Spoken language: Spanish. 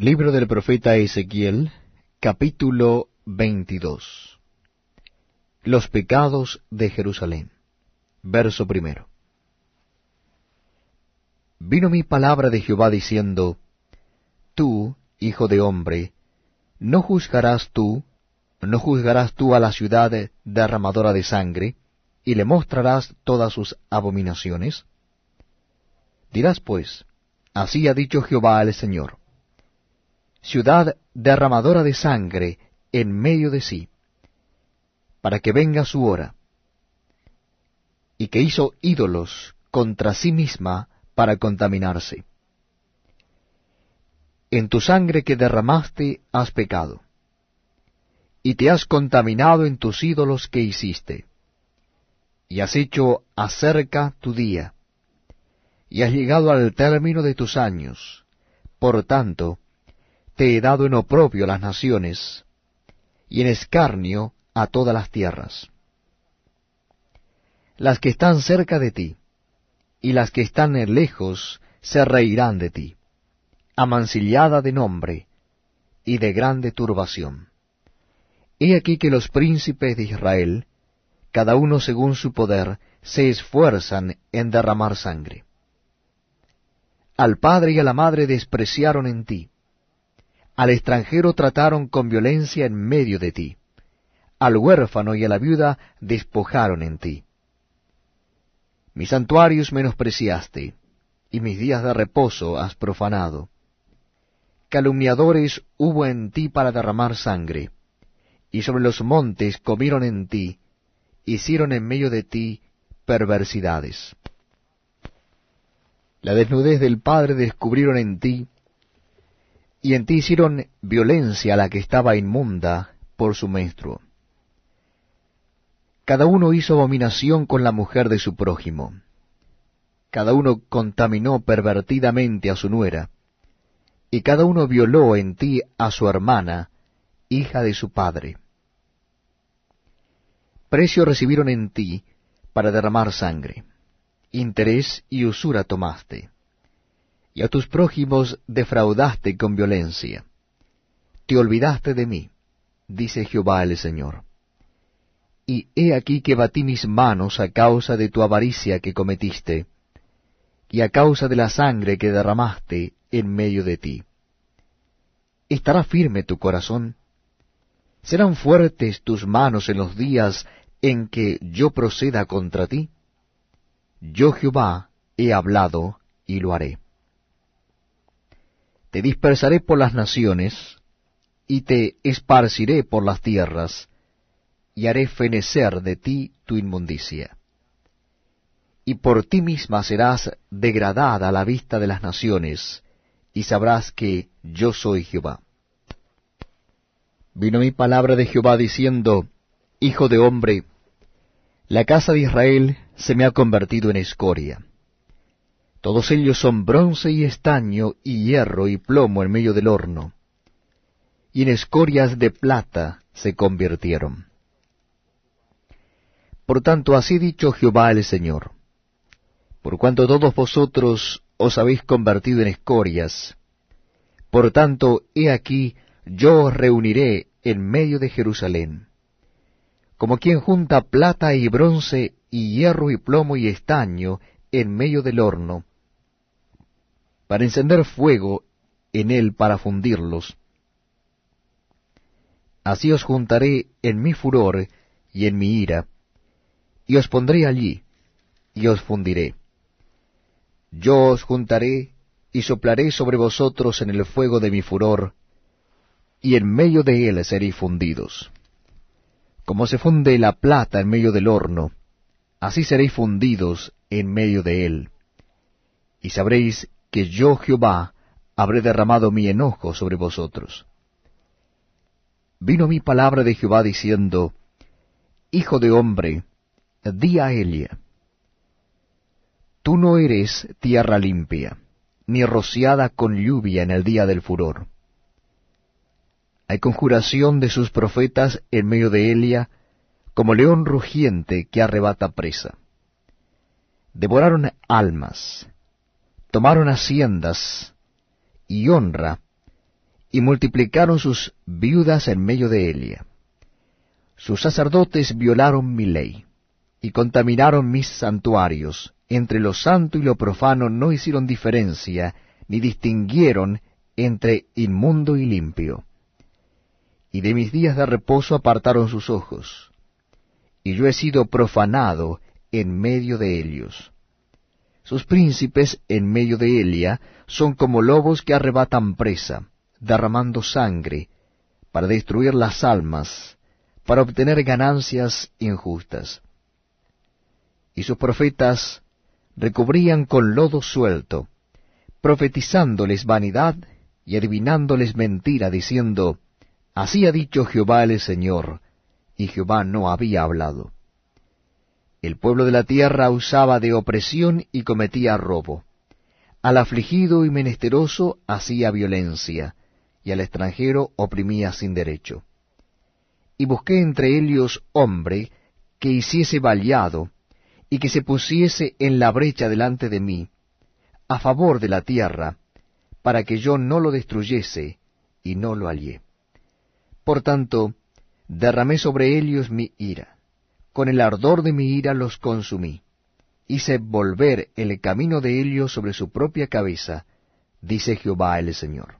Libro del profeta Ezequiel, capítulo 22. Los pecados de Jerusalén. Verso primero. Vino mi palabra de Jehová diciendo, Tú, hijo de hombre, ¿no juzgarás tú, no juzgarás tú a la ciudad derramadora de sangre, y le mostrarás todas sus abominaciones? Dirás pues, Así ha dicho Jehová al Señor ciudad derramadora de sangre en medio de sí, para que venga su hora, y que hizo ídolos contra sí misma para contaminarse. En tu sangre que derramaste has pecado, y te has contaminado en tus ídolos que hiciste, y has hecho acerca tu día, y has llegado al término de tus años. Por tanto, te he dado en oprobio las naciones, y en escarnio a todas las tierras. Las que están cerca de ti, y las que están lejos, se reirán de ti, amancillada de nombre, y de grande turbación. He aquí que los príncipes de Israel, cada uno según su poder, se esfuerzan en derramar sangre. Al padre y a la madre despreciaron en ti, al extranjero trataron con violencia en medio de ti. Al huérfano y a la viuda despojaron en ti. Mis santuarios menospreciaste, y mis días de reposo has profanado. Calumniadores hubo en ti para derramar sangre, y sobre los montes comieron en ti, hicieron en medio de ti perversidades. La desnudez del Padre descubrieron en ti, y en ti hicieron violencia a la que estaba inmunda por su menstruo. Cada uno hizo abominación con la mujer de su prójimo. Cada uno contaminó pervertidamente a su nuera, y cada uno violó en ti a su hermana, hija de su padre. Precio recibieron en ti para derramar sangre, interés y usura tomaste y a tus prójimos defraudaste con violencia. Te olvidaste de mí, dice Jehová el Señor. Y he aquí que batí mis manos a causa de tu avaricia que cometiste, y a causa de la sangre que derramaste en medio de ti. ¿Estará firme tu corazón? ¿Serán fuertes tus manos en los días en que yo proceda contra ti? Yo Jehová he hablado y lo haré. Te dispersaré por las naciones, y te esparciré por las tierras, y haré fenecer de ti tu inmundicia. Y por ti misma serás degradada a la vista de las naciones, y sabrás que yo soy Jehová. Vino mi palabra de Jehová diciendo, Hijo de hombre, la casa de Israel se me ha convertido en escoria todos ellos son bronce y estaño y hierro y plomo en medio del horno, y en escorias de plata se convirtieron. Por tanto, así dicho Jehová el Señor, por cuanto todos vosotros os habéis convertido en escorias, por tanto, he aquí, yo os reuniré en medio de Jerusalén, como quien junta plata y bronce y hierro y plomo y estaño en medio del horno, para encender fuego en él para fundirlos. Así os juntaré en mi furor y en mi ira, y os pondré allí, y os fundiré. Yo os juntaré y soplaré sobre vosotros en el fuego de mi furor, y en medio de él seréis fundidos. Como se funde la plata en medio del horno, así seréis fundidos en medio de él. Y sabréis que yo Jehová habré derramado mi enojo sobre vosotros. Vino mi palabra de Jehová diciendo, Hijo de hombre, di a Elia, tú no eres tierra limpia, ni rociada con lluvia en el día del furor. Hay conjuración de sus profetas en medio de Elia, como león rugiente que arrebata presa. Devoraron almas, tomaron haciendas y honra, y multiplicaron sus viudas en medio de Elia. Sus sacerdotes violaron mi ley, y contaminaron mis santuarios, entre lo santo y lo profano no hicieron diferencia, ni distinguieron entre inmundo y limpio. Y de mis días de reposo apartaron sus ojos, y yo he sido profanado en medio de ellos. Sus príncipes en medio de Elia son como lobos que arrebatan presa, derramando sangre, para destruir las almas, para obtener ganancias injustas. Y sus profetas recubrían con lodo suelto, profetizándoles vanidad y adivinándoles mentira, diciendo, Así ha dicho Jehová el Señor, y Jehová no había hablado. El pueblo de la tierra usaba de opresión y cometía robo. Al afligido y menesteroso hacía violencia, y al extranjero oprimía sin derecho. Y busqué entre ellos hombre que hiciese valiado, y que se pusiese en la brecha delante de mí, a favor de la tierra, para que yo no lo destruyese, y no lo hallé. Por tanto, derramé sobre ellos mi ira, con el ardor de mi ira los consumí, hice volver el camino de ellos sobre su propia cabeza, dice Jehová el Señor.